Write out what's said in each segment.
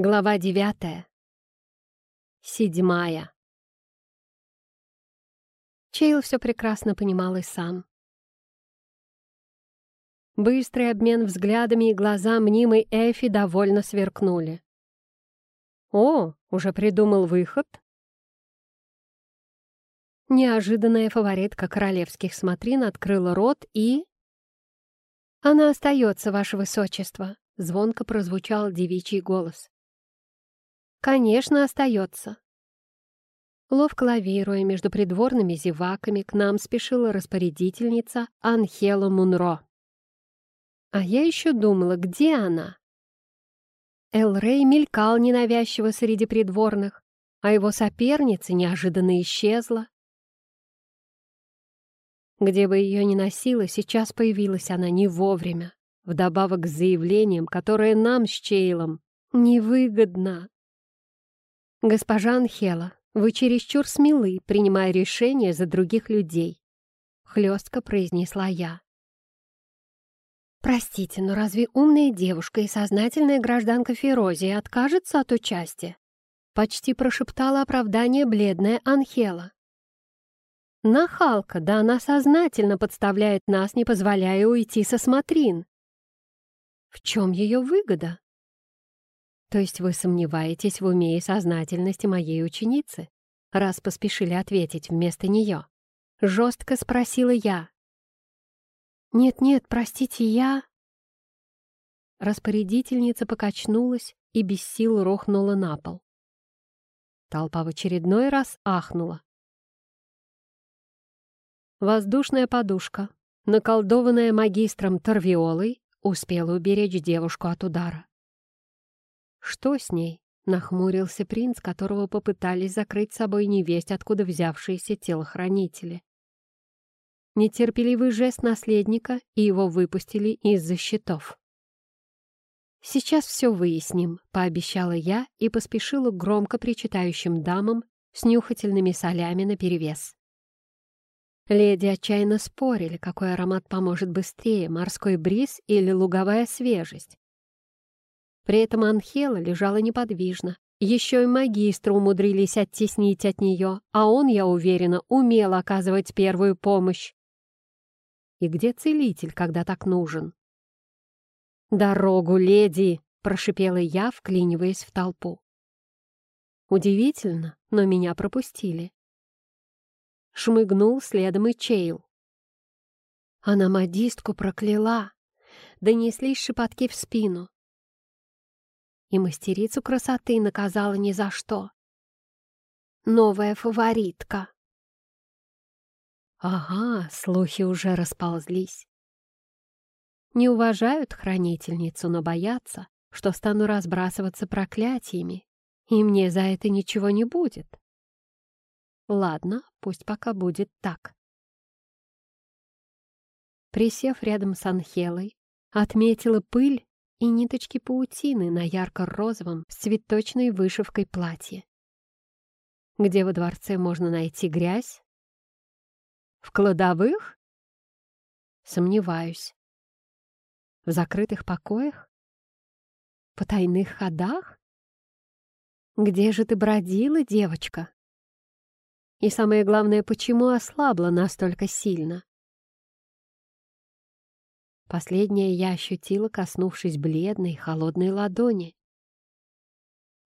Глава девятая. Седьмая. Чейл все прекрасно понимал и сам. Быстрый обмен взглядами и глаза мнимой Эфи довольно сверкнули. «О, уже придумал выход?» Неожиданная фаворитка королевских смотрин открыла рот и... «Она остается, ваше высочество», — звонко прозвучал девичий голос. «Конечно, остается». Ловко лавируя между придворными зеваками, к нам спешила распорядительница Анхела Мунро. А я еще думала, где она? Эл Рэй мелькал ненавязчиво среди придворных, а его соперница неожиданно исчезла. Где бы ее ни носила, сейчас появилась она не вовремя, вдобавок к заявлениям, которые нам с Чейлом невыгодно. «Госпожа Анхела, вы чересчур смелы, принимая решения за других людей», — хлестко произнесла я. «Простите, но разве умная девушка и сознательная гражданка Ферозии откажется от участия?» Почти прошептала оправдание бледная Анхела. «Нахалка, да она сознательно подставляет нас, не позволяя уйти со смотрин. В чем ее выгода?» То есть вы сомневаетесь в уме и сознательности моей ученицы, раз поспешили ответить вместо нее? Жестко спросила я. «Нет-нет, простите, я...» Распорядительница покачнулась и без сил рухнула на пол. Толпа в очередной раз ахнула. Воздушная подушка, наколдованная магистром Торвиолой, успела уберечь девушку от удара. «Что с ней?» — нахмурился принц, которого попытались закрыть собой невесть, откуда взявшиеся телохранители. Нетерпеливый жест наследника, и его выпустили из-за щитов. «Сейчас все выясним», — пообещала я и поспешила громко причитающим дамам с нюхательными солями наперевес. Леди отчаянно спорили, какой аромат поможет быстрее, морской бриз или луговая свежесть. При этом Анхела лежала неподвижно. Еще и магистры умудрились оттеснить от нее, а он, я уверена, умел оказывать первую помощь. И где целитель, когда так нужен? «Дорогу, леди!» — прошипела я, вклиниваясь в толпу. Удивительно, но меня пропустили. Шмыгнул следом и Чейл. Она модистку прокляла. Донеслись шепотки в спину и мастерицу красоты наказала ни за что. Новая фаворитка. Ага, слухи уже расползлись. Не уважают хранительницу, но боятся, что стану разбрасываться проклятиями, и мне за это ничего не будет. Ладно, пусть пока будет так. Присев рядом с Анхелой, отметила пыль и ниточки паутины на ярко-розовом с цветочной вышивкой платье. Где во дворце можно найти грязь? В кладовых? Сомневаюсь. В закрытых покоях? По тайных ходах? Где же ты бродила, девочка? И самое главное, почему ослабла настолько сильно? Последнее я ощутила, коснувшись бледной, холодной ладони.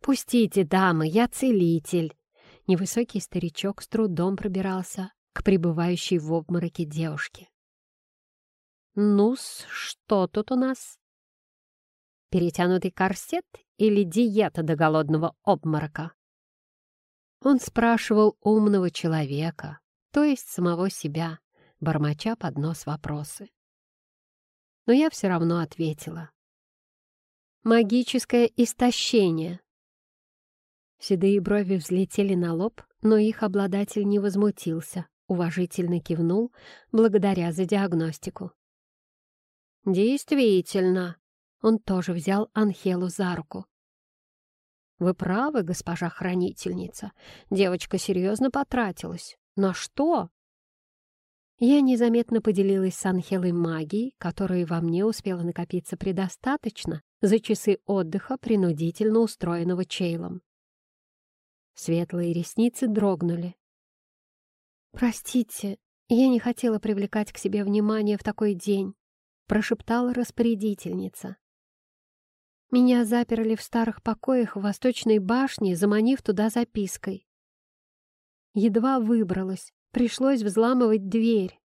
«Пустите, дамы, я целитель!» Невысокий старичок с трудом пробирался к пребывающей в обмороке девушке. «Ну-с, что тут у нас? Перетянутый корсет или диета до голодного обморока?» Он спрашивал умного человека, то есть самого себя, бормоча под нос вопросы но я все равно ответила. «Магическое истощение». Седые брови взлетели на лоб, но их обладатель не возмутился, уважительно кивнул, благодаря за диагностику. «Действительно», — он тоже взял Анхелу за руку. «Вы правы, госпожа хранительница. Девочка серьезно потратилась. На что?» Я незаметно поделилась с Анхелой магией, которой во мне успела накопиться предостаточно за часы отдыха, принудительно устроенного Чейлом. Светлые ресницы дрогнули. «Простите, я не хотела привлекать к себе внимание в такой день», прошептала распорядительница. Меня заперли в старых покоях в Восточной башне, заманив туда запиской. Едва выбралась, пришлось взламывать дверь.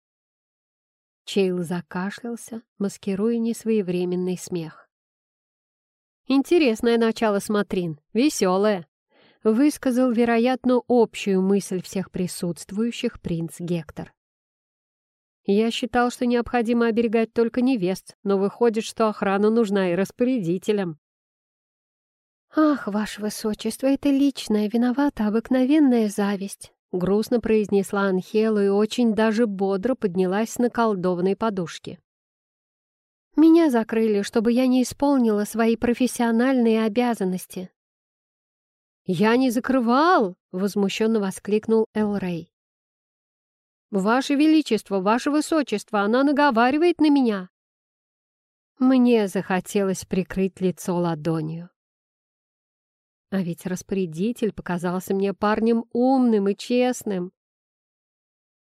Чейл закашлялся, маскируя несвоевременный смех. «Интересное начало смотрин, веселое», — высказал, вероятно, общую мысль всех присутствующих принц Гектор. «Я считал, что необходимо оберегать только невест, но выходит, что охрана нужна и распорядителям». «Ах, ваше высочество, это личная виновата обыкновенная зависть. — грустно произнесла Анхела и очень даже бодро поднялась на колдовной подушке. «Меня закрыли, чтобы я не исполнила свои профессиональные обязанности». «Я не закрывал!» — возмущенно воскликнул Эл-Рей. «Ваше Величество, Ваше Высочество, она наговаривает на меня!» Мне захотелось прикрыть лицо ладонью. А ведь распорядитель показался мне парнем умным и честным.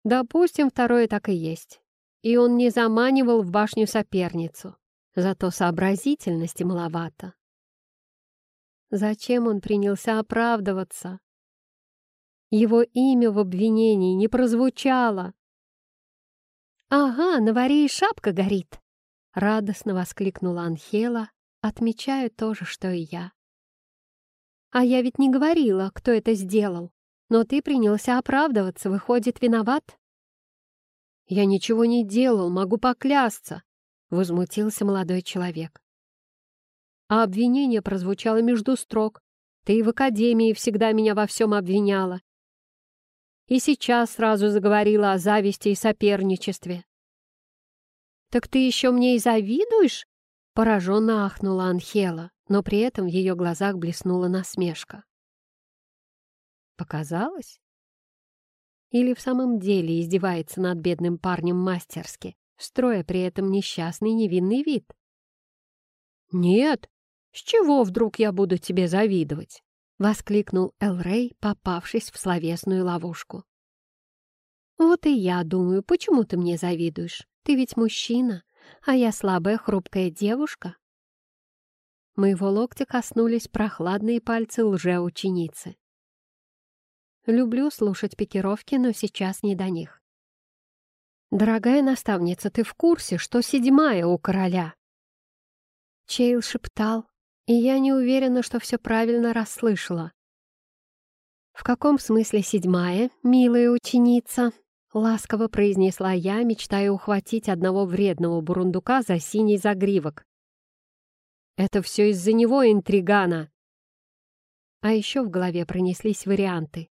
Допустим, второе так и есть. И он не заманивал в башню соперницу. Зато сообразительности маловато. Зачем он принялся оправдываться? Его имя в обвинении не прозвучало. «Ага, на варе и шапка горит!» — радостно воскликнула Анхела, отмечая то же, что и я. А я ведь не говорила, кто это сделал. Но ты принялся оправдываться, выходит, виноват?» «Я ничего не делал, могу поклясться», — возмутился молодой человек. А обвинение прозвучало между строк. Ты в академии всегда меня во всем обвиняла. И сейчас сразу заговорила о зависти и соперничестве. «Так ты еще мне и завидуешь?» — пораженно ахнула Анхела но при этом в ее глазах блеснула насмешка. Показалось? Или в самом деле издевается над бедным парнем мастерски, строя при этом несчастный невинный вид? «Нет, с чего вдруг я буду тебе завидовать?» — воскликнул Элрей, попавшись в словесную ловушку. «Вот и я думаю, почему ты мне завидуешь? Ты ведь мужчина, а я слабая хрупкая девушка. Моего локтя коснулись прохладные пальцы лжеученицы. Люблю слушать пикировки, но сейчас не до них. «Дорогая наставница, ты в курсе, что седьмая у короля?» Чейл шептал, и я не уверена, что все правильно расслышала. «В каком смысле седьмая, милая ученица?» — ласково произнесла я, мечтая ухватить одного вредного бурундука за синий загривок. Это все из-за него, интригана!» А еще в голове пронеслись варианты.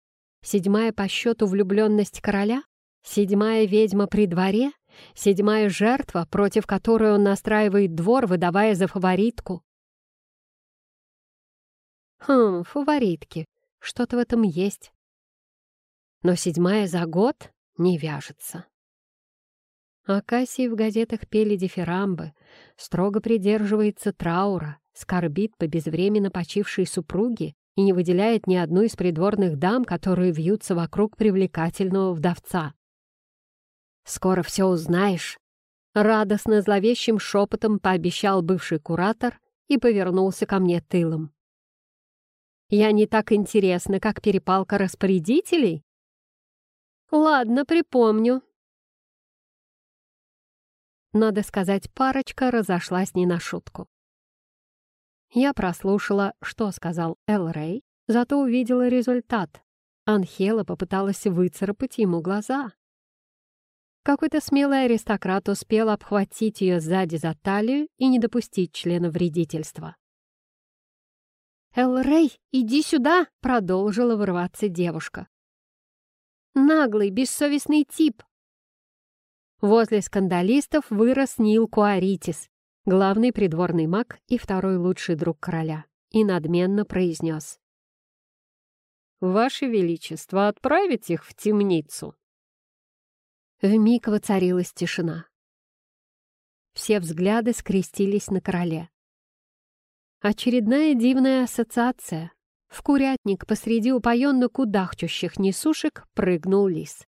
Седьмая по счету влюбленность короля, седьмая ведьма при дворе, седьмая жертва, против которой он настраивает двор, выдавая за фаворитку. Хм, фаворитки. Что-то в этом есть. Но седьмая за год не вяжется. Акасии в газетах пели дифирамбы, строго придерживается траура, скорбит по безвременно почившей супруге и не выделяет ни одну из придворных дам, которые вьются вокруг привлекательного вдовца. «Скоро все узнаешь», — радостно зловещим шепотом пообещал бывший куратор и повернулся ко мне тылом. «Я не так интересна, как перепалка распорядителей?» «Ладно, припомню», надо сказать, парочка разошлась не на шутку. Я прослушала, что сказал Эл Рэй, зато увидела результат. Анхела попыталась выцарапать ему глаза. Какой-то смелый аристократ успел обхватить ее сзади за талию и не допустить члена вредительства. «Эл Рэй, иди сюда!» — продолжила вырываться девушка. «Наглый, бессовестный тип! Возле скандалистов вырос Нил Куаритис, главный придворный маг и второй лучший друг короля, и надменно произнес. «Ваше Величество, отправить их в темницу!» Вмиг воцарилась тишина. Все взгляды скрестились на короле. Очередная дивная ассоциация. В курятник посреди упоенно кудахчущих несушек прыгнул лис.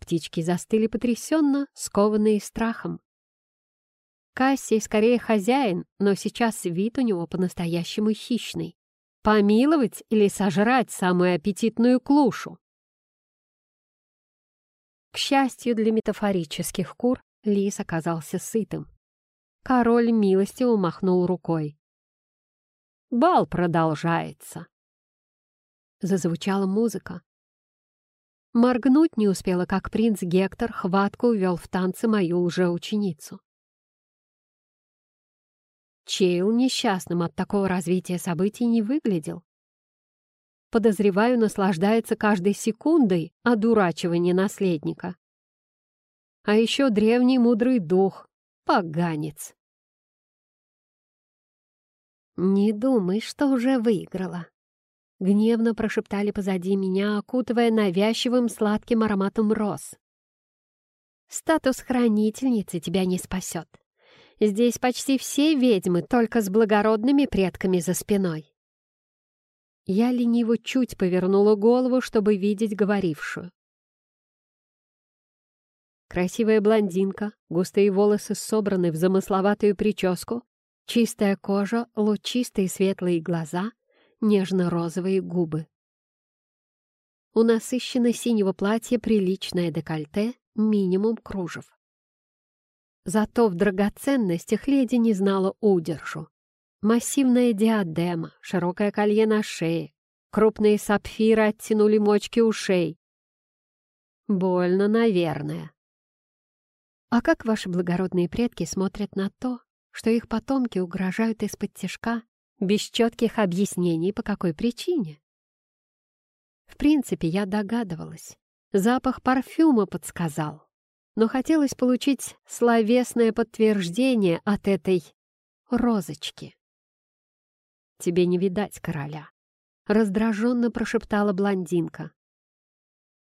Птички застыли потрясенно, скованные страхом. Кассий скорее хозяин, но сейчас вид у него по-настоящему хищный. Помиловать или сожрать самую аппетитную клушу? К счастью для метафорических кур, лис оказался сытым. Король милостиво махнул рукой. «Бал продолжается!» Зазвучала музыка. Моргнуть не успела, как принц Гектор хватко увел в танцы мою лжеученицу. Чейл несчастным от такого развития событий не выглядел. Подозреваю, наслаждается каждой секундой одурачивания наследника. А еще древний мудрый дух, поганец. «Не думай, что уже выиграла», — гневно прошептали позади меня, окутывая навязчивым сладким ароматом роз. «Статус хранительницы тебя не спасет. Здесь почти все ведьмы, только с благородными предками за спиной». Я лениво чуть повернула голову, чтобы видеть говорившую. Красивая блондинка, густые волосы собраны в замысловатую прическу, чистая кожа, лучистые светлые глаза, нежно-розовые губы. У насыщенно синего платья приличное декольте, минимум кружев. Зато в драгоценностях леди не знала удержу. Массивная диадема, широкое колье на шее, крупные сапфиры оттянули мочки ушей. Больно, наверное. А как ваши благородные предки смотрят на то, что их потомки угрожают из-под тяжка, без четких объяснений, по какой причине? В принципе, я догадывалась. Запах парфюма подсказал но хотелось получить словесное подтверждение от этой розочки. «Тебе не видать короля», — раздраженно прошептала блондинка.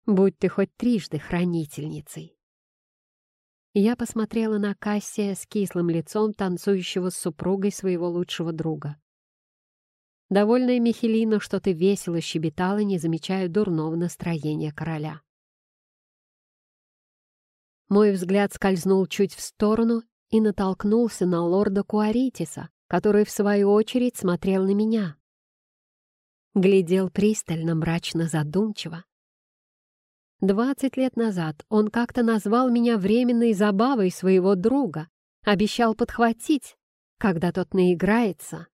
«Будь ты хоть трижды хранительницей». Я посмотрела на Кассия с кислым лицом, танцующего с супругой своего лучшего друга. Довольная Михелина что-то весело щебетала, не замечая дурного настроения короля. Мой взгляд скользнул чуть в сторону и натолкнулся на лорда Куаритиса, который, в свою очередь, смотрел на меня. Глядел пристально, мрачно, задумчиво. Двадцать лет назад он как-то назвал меня временной забавой своего друга, обещал подхватить, когда тот наиграется.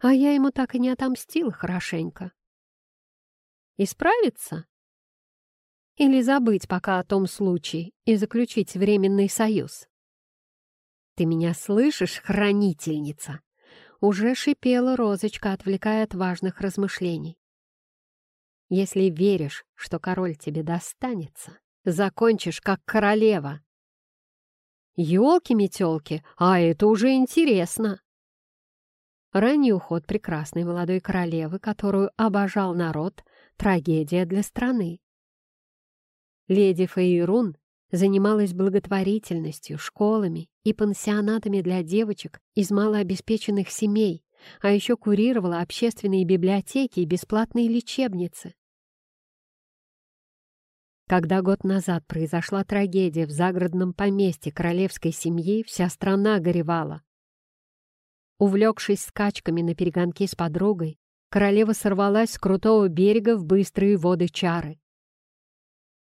А я ему так и не отомстил хорошенько. Исправиться? Или забыть пока о том случае и заключить временный союз? «Ты меня слышишь, хранительница?» Уже шипела розочка, отвлекая от важных размышлений. «Если веришь, что король тебе достанется, закончишь как королева». «Елки-метелки, а это уже интересно!» Ранний уход прекрасной молодой королевы, которую обожал народ, трагедия для страны. Леди Фейрун занималась благотворительностью, школами и пансионатами для девочек из малообеспеченных семей, а еще курировала общественные библиотеки и бесплатные лечебницы. Когда год назад произошла трагедия в загородном поместье королевской семьи, вся страна горевала. Увлекшись скачками на перегонки с подругой, королева сорвалась с крутого берега в быстрые воды чары.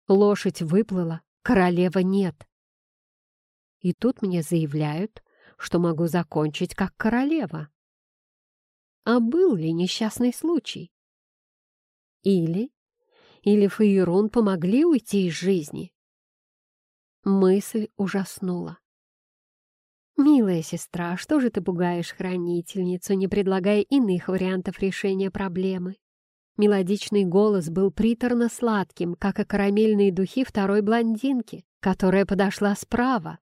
Лошадь выплыла, королева нет. И тут мне заявляют, что могу закончить как королева. А был ли несчастный случай? Или... Или Фаерун помогли уйти из жизни? Мысль ужаснула. «Милая сестра, что же ты пугаешь хранительницу, не предлагая иных вариантов решения проблемы?» Мелодичный голос был приторно-сладким, как и карамельные духи второй блондинки, которая подошла справа.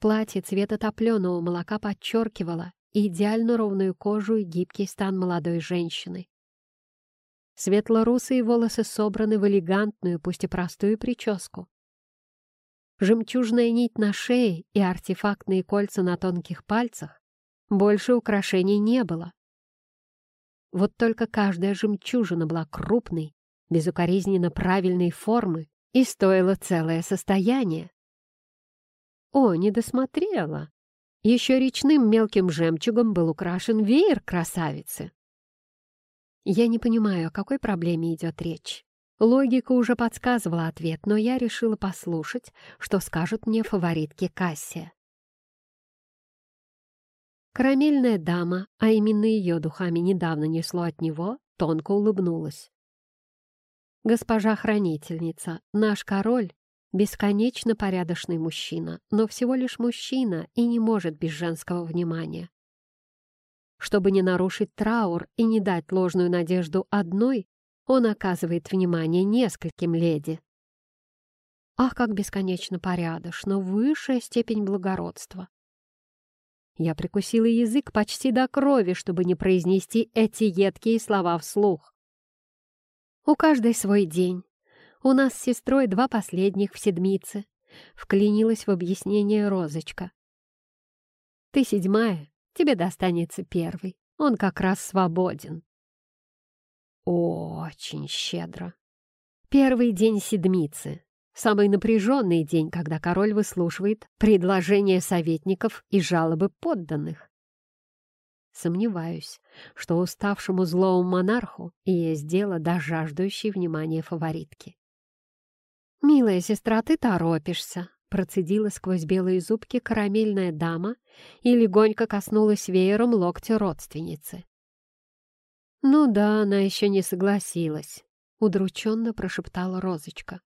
Платье цвета топленого молока подчеркивало идеально ровную кожу и гибкий стан молодой женщины. Светло-русые волосы собраны в элегантную, пусть и простую прическу. Жемчужная нить на шее и артефактные кольца на тонких пальцах больше украшений не было. Вот только каждая жемчужина была крупной, безукоризненно правильной формы и стоила целое состояние. О, не досмотрела. Еще речным мелким жемчугом был украшен веер красавицы. Я не понимаю, о какой проблеме идет речь. Логика уже подсказывала ответ, но я решила послушать, что скажут мне фаворитки Кассия. Карамельная дама, а именно ее духами недавно несло от него, тонко улыбнулась. «Госпожа хранительница, наш король — бесконечно порядочный мужчина, но всего лишь мужчина и не может без женского внимания. Чтобы не нарушить траур и не дать ложную надежду одной, он оказывает внимание нескольким леди. Ах, как бесконечно порядочно, высшая степень благородства. Я прикусила язык почти до крови, чтобы не произнести эти едкие слова вслух. У каждой свой день. У нас с сестрой два последних в седмице. Вклинилась в объяснение Розочка. Ты седьмая, тебе достанется первый. Он как раз свободен. Очень щедро. Первый день седмицы. Самый напряженный день, когда король выслушивает предложения советников и жалобы подданных. Сомневаюсь, что уставшему злому монарху есть дело до жаждущей внимания фаворитки. «Милая сестра, ты торопишься», Процедила сквозь белые зубки карамельная дама и легонько коснулась веером локтя родственницы. «Ну да, она еще не согласилась», — удрученно прошептала Розочка.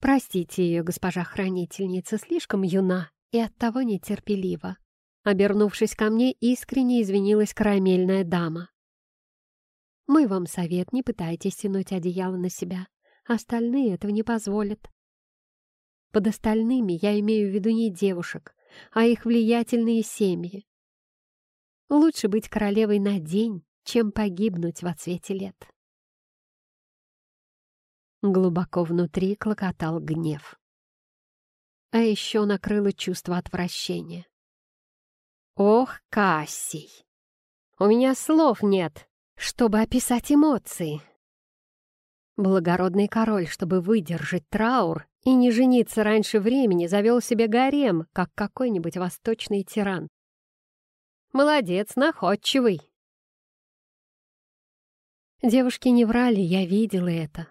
«Простите ее, госпожа хранительница, слишком юна и оттого нетерпелива». Обернувшись ко мне, искренне извинилась карамельная дама. «Мы вам совет, не пытайтесь тянуть одеяло на себя. Остальные этого не позволят. Под остальными я имею в виду не девушек, а их влиятельные семьи. Лучше быть королевой на день, чем погибнуть во цвете лет. Глубоко внутри клокотал гнев. А еще накрыло чувство отвращения. «Ох, Кассий! У меня слов нет, чтобы описать эмоции!» Благородный король, чтобы выдержать траур и не жениться раньше времени, завел себе гарем, как какой-нибудь восточный тиран. Молодец, находчивый. Девушки не врали, я видела это.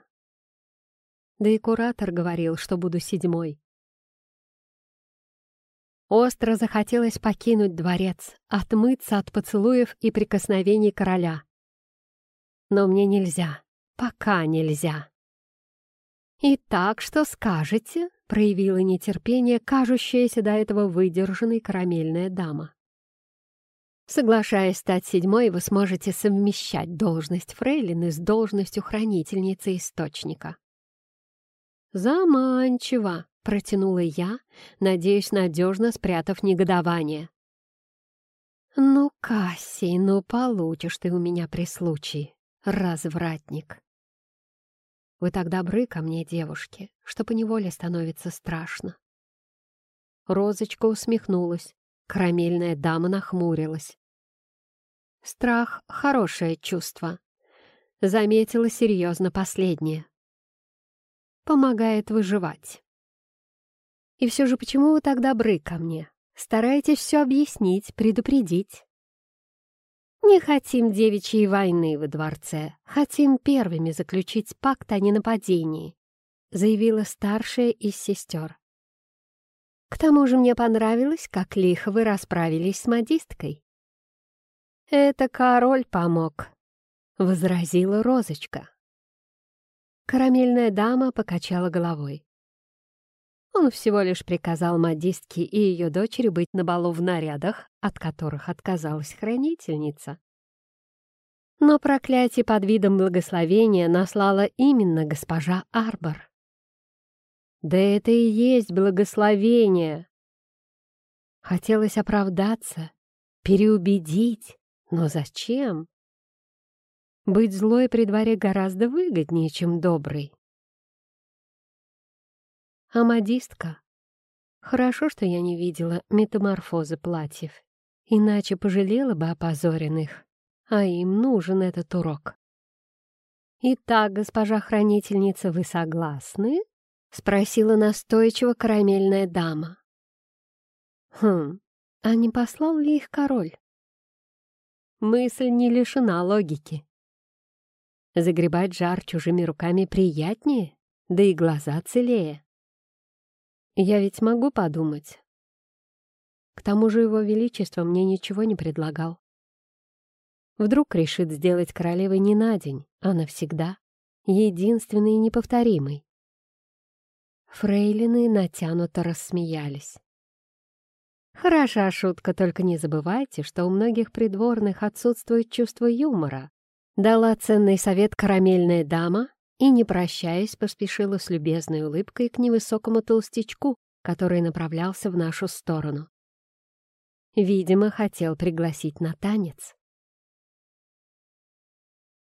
Да и куратор говорил, что буду седьмой. Остро захотелось покинуть дворец, отмыться от поцелуев и прикосновений короля. Но мне нельзя, пока нельзя. «Итак, что скажете?» — проявила нетерпение, кажущаяся до этого выдержанной карамельная дама. Соглашаясь стать седьмой, вы сможете совмещать должность фрейлины с должностью хранительницы источника. «Заманчиво!» — протянула я, надеюсь, надежно спрятав негодование. «Ну, Кассий, ну получишь ты у меня при случае, развратник!» Вы так добры ко мне, девушки, что поневоле становится страшно. Розочка усмехнулась, карамельная дама нахмурилась. Страх — хорошее чувство. Заметила серьезно последнее. Помогает выживать. И все же почему вы так добры ко мне? Стараетесь все объяснить, предупредить. Не хотим девичьей войны во дворце, хотим первыми заключить пакт о ненападении», заявила старшая из сестер. «К тому же мне понравилось, как лихо вы расправились с модисткой». «Это король помог», — возразила Розочка. Карамельная дама покачала головой. Он всего лишь приказал модистке и ее дочери быть на балу в нарядах, от которых отказалась хранительница. Но проклятие под видом благословения наслала именно госпожа Арбор. Да это и есть благословение. Хотелось оправдаться, переубедить, но зачем? Быть злой при дворе гораздо выгоднее, чем добрый. А модистка? Хорошо, что я не видела метаморфозы платьев. иначе пожалела бы опозоренных, а им нужен этот урок. «Итак, госпожа хранительница, вы согласны?» — спросила настойчиво карамельная дама. «Хм, а не послал ли их король?» Мысль не лишена логики. Загребать жар чужими руками приятнее, да и глаза целее. Я ведь могу подумать. К тому же его величество мне ничего не предлагал. Вдруг решит сделать королевой не на день, а навсегда, единственный и неповторимый. Фрейлины натянуто рассмеялись. Хороша шутка, только не забывайте, что у многих придворных отсутствует чувство юмора. Дала ценный совет карамельная дама и, не прощаясь, поспешила с любезной улыбкой к невысокому толстячку, который направлялся в нашу сторону. Видимо, хотел пригласить на танец.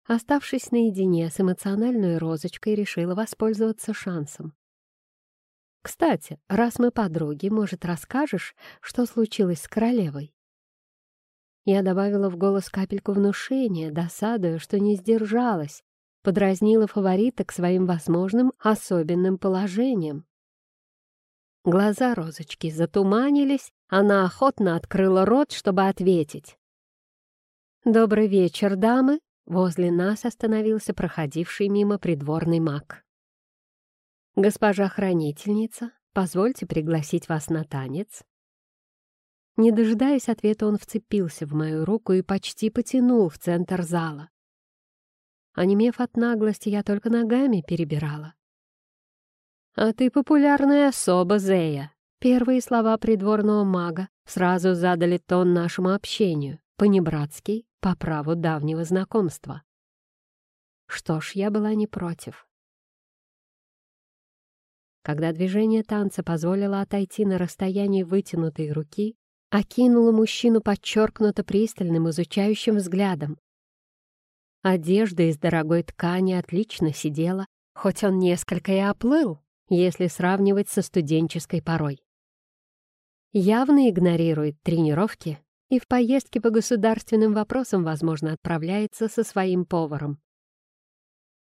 Оставшись наедине с эмоциональной розочкой, решила воспользоваться шансом. Кстати, раз мы подруги, может, расскажешь, что случилось с королевой?» Я добавила в голос капельку внушения, досадуя, что не сдержалась, подразнила фаворита к своим возможным особенным положениям. Глаза розочки затуманились, она охотно открыла рот, чтобы ответить. «Добрый вечер, дамы!» Возле нас остановился проходивший мимо придворный маг. «Госпожа хранительница, позвольте пригласить вас на танец». Не дожидаясь ответа, он вцепился в мою руку и почти потянул в центр зала. Онемев от наглости, я только ногами перебирала. «А ты популярная особа, Зея!» Первые слова придворного мага сразу задали тон нашему общению, по-небратски, по праву давнего знакомства. Что ж, я была не против. Когда движение танца позволило отойти на расстояние вытянутой руки, окинула мужчину подчеркнуто пристальным изучающим взглядом. Одежда из дорогой ткани отлично сидела, хоть он несколько и оплыл, если сравнивать со студенческой порой. Явно игнорирует тренировки и в поездке по государственным вопросам, возможно, отправляется со своим поваром.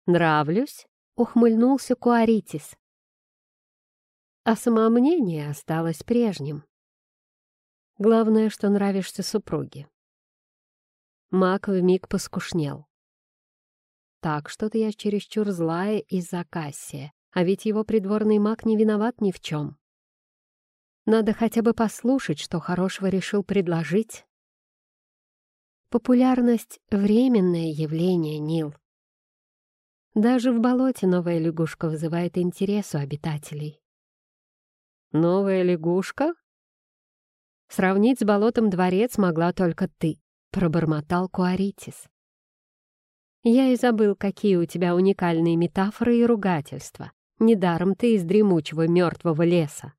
«Нравлюсь?» — ухмыльнулся Куаритис а самомнение осталось прежним. Главное, что нравишься супруге. Мак вмиг поскушнел. Так, что-то я чересчур злая из-за Кассия, а ведь его придворный маг не виноват ни в чем. Надо хотя бы послушать, что хорошего решил предложить. Популярность — временное явление, Нил. Даже в болоте новая лягушка вызывает интерес у обитателей. Новая лягушка? Сравнить с болотом дворец могла только ты, пробормотал Куаритис. Я и забыл, какие у тебя уникальные метафоры и ругательства. Недаром ты из дремучего мертвого леса.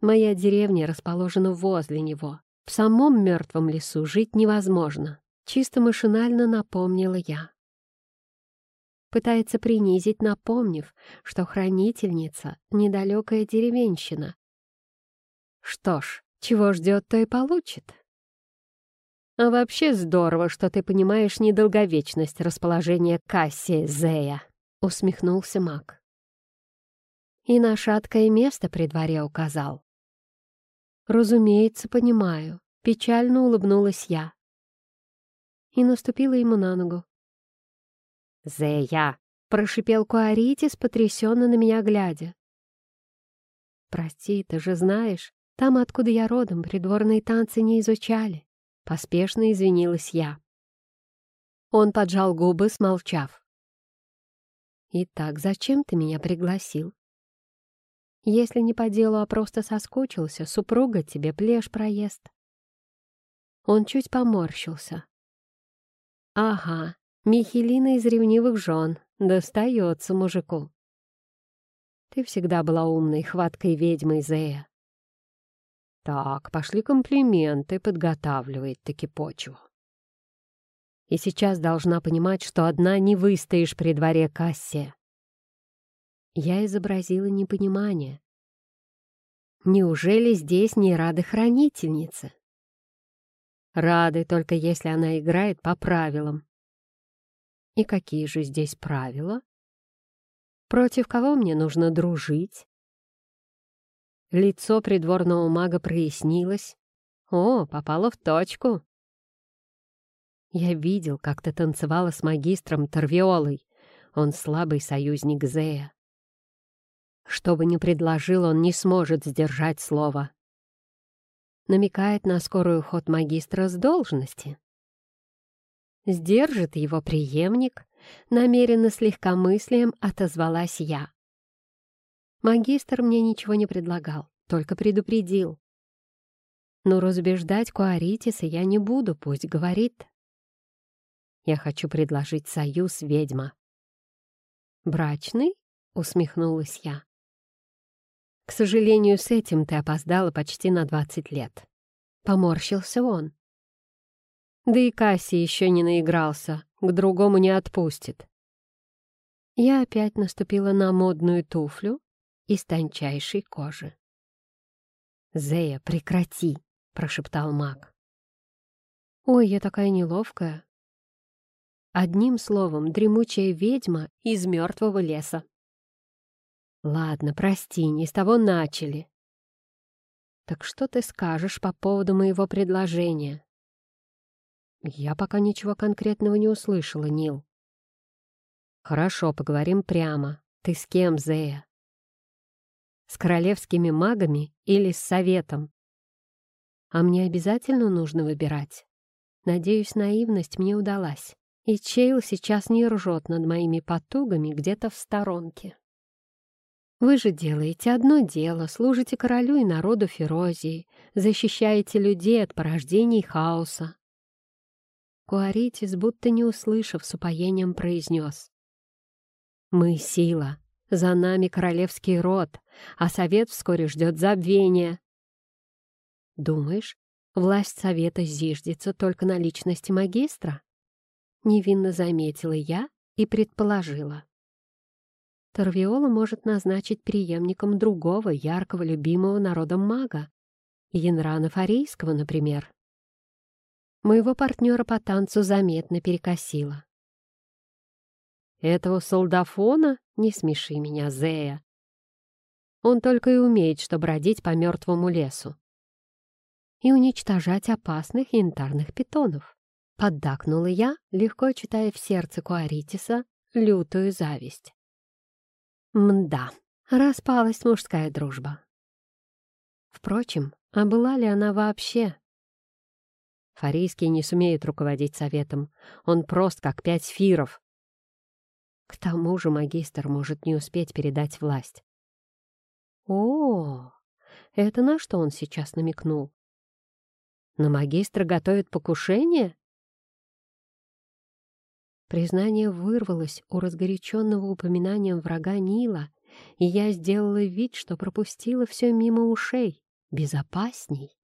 Моя деревня расположена возле него. В самом мертвом лесу жить невозможно. Чисто машинально напомнила я пытается принизить, напомнив, что хранительница — недалекая деревенщина. Что ж, чего ждет, то и получит. А вообще здорово, что ты понимаешь недолговечность расположения Кассии Зея, — усмехнулся маг. И на шаткое место при дворе указал. Разумеется, понимаю. Печально улыбнулась я. И наступила ему на ногу. «Зея!» — прошипел Куаритис, потрясенно на меня глядя. «Прости, ты же знаешь, там, откуда я родом, придворные танцы не изучали». Поспешно извинилась я. Он поджал губы, смолчав. «Итак, зачем ты меня пригласил?» «Если не по делу, а просто соскучился, супруга тебе плешь проезд». Он чуть поморщился. «Ага, Михелина из ревнивых жен. Достается мужику. Ты всегда была умной, хваткой ведьмой, Зея. Так, пошли комплименты, подготавливает таки почву. И сейчас должна понимать, что одна не выстоишь при дворе Кассия. Я изобразила непонимание. Неужели здесь не рады хранительницы? Рады, только если она играет по правилам. И какие же здесь правила? Против кого мне нужно дружить? Лицо придворного мага прояснилось. О, попало в точку. Я видел, как ты танцевала с магистром Торвиолой. Он слабый союзник Зея. Что бы ни предложил, он не сможет сдержать слово. Намекает на скорый уход магистра с должности. Сдержит его преемник, намеренно с легкомыслием отозвалась я. Магистр мне ничего не предлагал, только предупредил. Но разубеждать Куаритиса я не буду, пусть говорит. Я хочу предложить союз, ведьма. «Брачный?» — усмехнулась я. «К сожалению, с этим ты опоздала почти на двадцать лет». Поморщился он. Да и Касси еще не наигрался, к другому не отпустит. Я опять наступила на модную туфлю из тончайшей кожи. «Зея, прекрати!» — прошептал маг. «Ой, я такая неловкая!» Одним словом, дремучая ведьма из мертвого леса. «Ладно, прости, не с того начали». «Так что ты скажешь по поводу моего предложения?» «Я пока ничего конкретного не услышала, Нил». «Хорошо, поговорим прямо. Ты с кем, Зея?» «С королевскими магами или с советом?» «А мне обязательно нужно выбирать?» Надеюсь, наивность мне удалась, и Чейл сейчас не ржет над моими потугами где-то в сторонке. Вы же делаете одно дело, служите королю и народу Ферозии, защищаете людей от порождений хаоса. Куаритис, будто не услышав, с упоением произнес. «Мы — сила, за нами королевский род, а совет вскоре ждет забвения». «Думаешь, власть совета зиждется только на личности магистра?» Невинно заметила я и предположила. Торвиола может назначить преемником другого яркого любимого народом мага, Янрана Фарейского, например. Моего партнера по танцу заметно перекосило. «Этого солдафона? Не смеши меня, Зея. Он только и умеет, что бродить по мертвому лесу и уничтожать опасных янтарных питонов. Поддакнула я, легко читая в сердце Куаритиса лютую зависть. Мда, распалась мужская дружба. Впрочем, а была ли она вообще? Фарийский не сумеет руководить советом. Он прост, как пять фиров. К тому же магистр может не успеть передать власть. О, это на что он сейчас намекнул? На магистра готовят покушение? Признание вырвалось у разгоряченного упоминанием врага Нила, и я сделала вид, что пропустила все мимо ушей. Безопасней.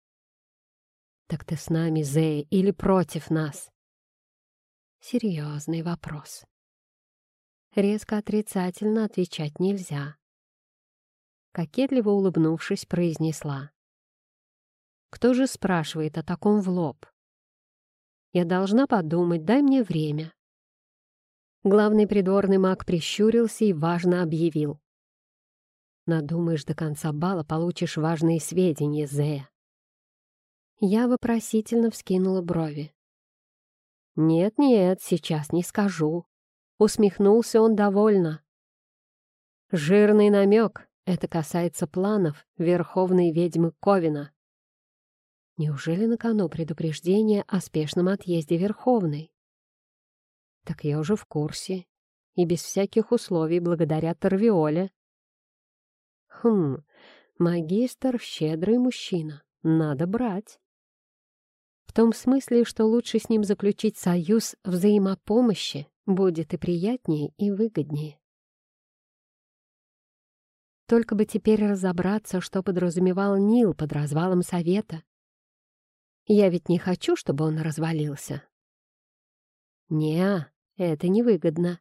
«Так ты с нами, Зея, или против нас?» Серьезный вопрос. Резко отрицательно отвечать нельзя. Кокетливо улыбнувшись, произнесла. «Кто же спрашивает о таком в лоб?» «Я должна подумать, дай мне время». Главный придворный маг прищурился и важно объявил. «Надумаешь до конца бала, получишь важные сведения, Зея». Я вопросительно вскинула брови. «Нет-нет, сейчас не скажу». Усмехнулся он довольно. «Жирный намек. Это касается планов верховной ведьмы Ковина». Неужели на кону предупреждение о спешном отъезде Верховной? Так я уже в курсе. И без всяких условий, благодаря Торвиоле. Хм, магистр — щедрый мужчина. Надо брать. В том смысле, что лучше с ним заключить союз взаимопомощи будет и приятнее, и выгоднее. Только бы теперь разобраться, что подразумевал Нил под развалом совета. Я ведь не хочу, чтобы он развалился. Не, это невыгодно.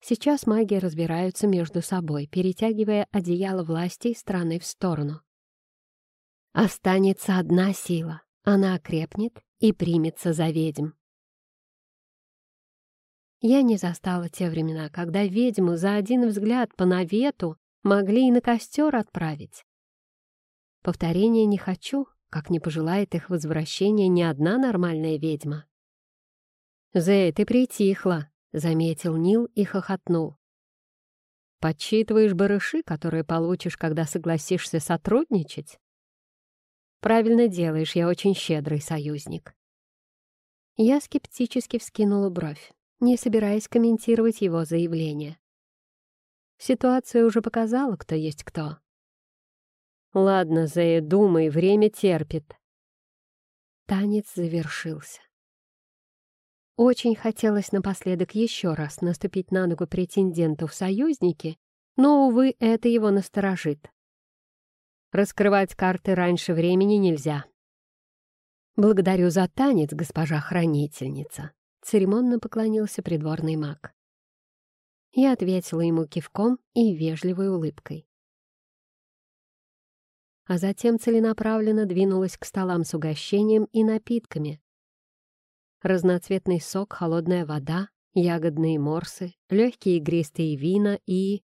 Сейчас маги разбираются между собой, перетягивая одеяло власти страны в сторону. Останется одна сила, она окрепнет и примется за ведьм. Я не застала те времена, когда ведьму за один взгляд по навету могли и на костер отправить. Повторения не хочу, как не пожелает их возвращения ни одна нормальная ведьма. «Зэй, ты притихла», — заметил Нил и хохотнул. «Подсчитываешь барыши, которые получишь, когда согласишься сотрудничать?» «Правильно делаешь, я очень щедрый союзник». Я скептически вскинула бровь не собираясь комментировать его заявление. Ситуация уже показала, кто есть кто. «Ладно, Зея, думай, время терпит». Танец завершился. Очень хотелось напоследок еще раз наступить на ногу претенденту в союзники, но, увы, это его насторожит. Раскрывать карты раньше времени нельзя. «Благодарю за танец, госпожа хранительница», церемонно поклонился придворный маг. Я ответила ему кивком и вежливой улыбкой. А затем целенаправленно двинулась к столам с угощением и напитками. Разноцветный сок, холодная вода, ягодные морсы, легкие игристые вина и...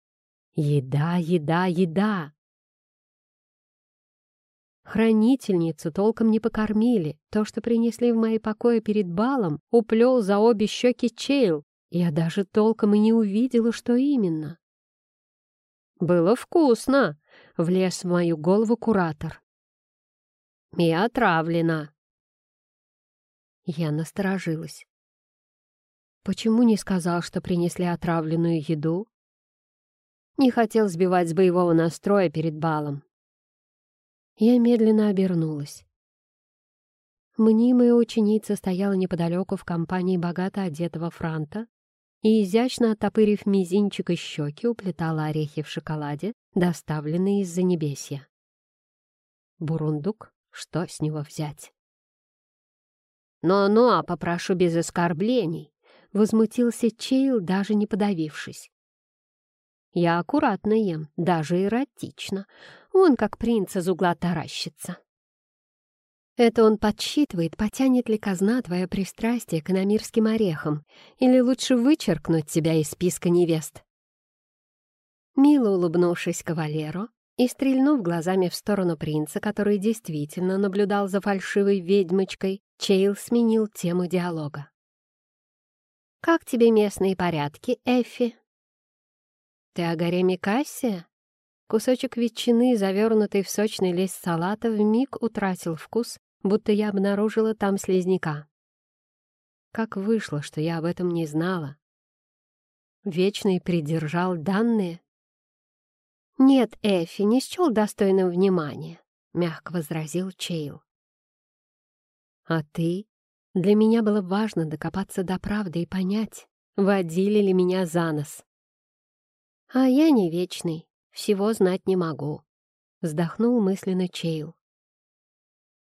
Еда, еда, еда! Хранительницу толком не покормили. То, что принесли в мои покои перед балом, уплел за обе щеки Чейл. Я даже толком и не увидела, что именно. «Было вкусно!» — влез в мою голову куратор. «И отравлено!» Я насторожилась. Почему не сказал, что принесли отравленную еду? Не хотел сбивать с боевого настроя перед балом. Я медленно обернулась. Мнимая ученица стояла неподалеку в компании богато одетого франта и, изящно оттопырив мизинчик и щеки, уплетала орехи в шоколаде, доставленные из-за небесья. Бурундук, что с него взять? «Ну-ну, а попрошу без оскорблений», — возмутился Чейл, даже не подавившись. «Я аккуратно ем, даже эротично, Вон как принц из угла таращится. Это он подсчитывает, потянет ли казна твое пристрастие к иномирским орехам, или лучше вычеркнуть тебя из списка невест. Мило улыбнувшись кавалеру и стрельнув глазами в сторону принца, который действительно наблюдал за фальшивой ведьмочкой, Чейл сменил тему диалога. «Как тебе местные порядки, Эффи?» «Ты о гареме Кассия?» Кусочек ветчины, завернутый в сочный лист салата, вмиг утратил вкус, будто я обнаружила там слизняка. Как вышло, что я об этом не знала? Вечный придержал данные? «Нет, Эфи, не счел достойным внимания», — мягко возразил Чейл. «А ты? Для меня было важно докопаться до правды и понять, водили ли меня за нос. А я не вечный, всего знать не могу», — вздохнул мысленно Чейл.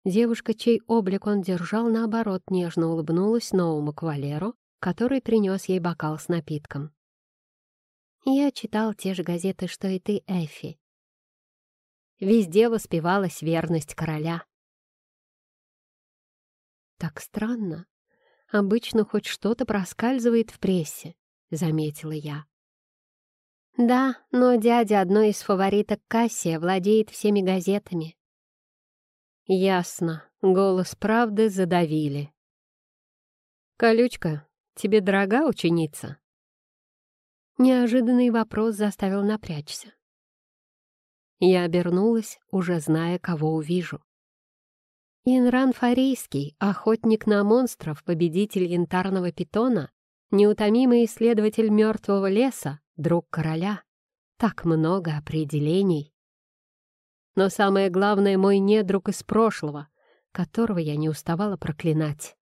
Девушка, чей облик он держал, наоборот, нежно улыбнулась новому кавалеру, который принес ей бокал с напитком. «Я читал те же газеты, что и ты, Эффи. Везде воспевалась верность короля». «Так странно. Обычно хоть что-то проскальзывает в прессе», — заметила я. Да, но дядя одной из фавориток Кассия владеет всеми газетами. Ясно. Голос правды задавили. «Колючка, тебе дорога ученица?» Неожиданный вопрос заставил напрячься. Я обернулась, уже зная, кого увижу. Инран Фарейский, охотник на монстров, победитель янтарного питона, неутомимый исследователь мертвого леса, друг короля. Так много определений. Но самое главное — мой недруг из прошлого, которого я не уставала проклинать.